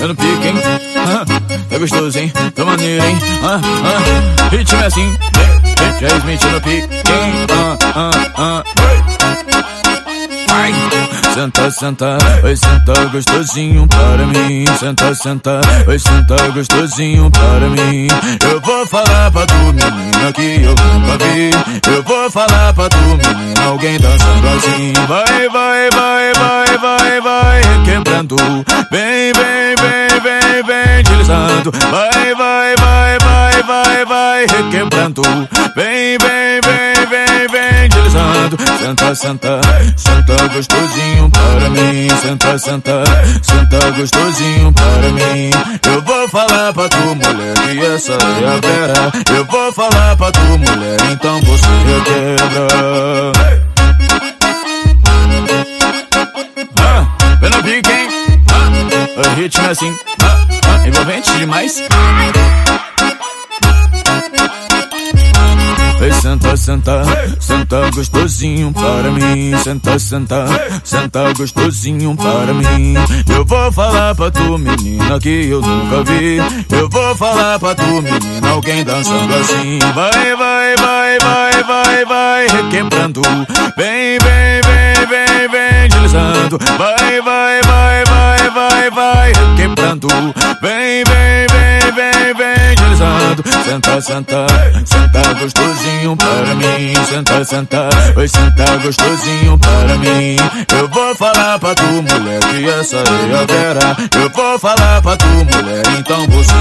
eu no pique, hein? É gostoso, hein? Tá maneiro, hein? Ah, ah, ritmo é assim, já Smith no pique, hein? Ah, ah, ah, Vai! Senta, senta, vai sentar gostosinho para mim. Senta, senta, vai sentar gostosinho para mim. Eu vou falar pra tu, menina, que eu nunca vi. Eu vou falar pra tu, menina, alguém dançando assim. Vai, vai, vai, vai, vai, vai, quebrando. Vem, vem, vem, vem, vem, deslizando. Vai, vai, vai, vai, vai, vai, requebrando. Vem, vem, deslizando. Senta, senta, senta gostosinho para mim. Senta, senta, senta gostosinho para mim. Eu vou falar pra tu, mulher, que essa é a vera. Eu vou falar pra tu, mulher, então você requebra. Ah, vem pique, hein? Ah, o ritmo é assim. Ah, ah, envolvente demais. Senta, senta, gostosinho para mim. Senta, senta, senta gostosinho para mim. Eu vou falar pra tu, menina, que eu nunca vi. Eu vou falar pra tu, menina, alguém dançando assim. Vai, vai, vai, vai, vai, vai, requebrando. Vem, vem, vem, vem, vem, deslizando. Vai, vai, vai, vai, vai, vai, requebrando. Vem, vem, vem, vem, vem, deslizando. Senta, senta, senta gostosinho para mim. Senta, senta, vai sentar gostosinho para mim. Eu vou falar pra tu, mulher, que essa é a vera. Eu vou falar pra tu, mulher, então você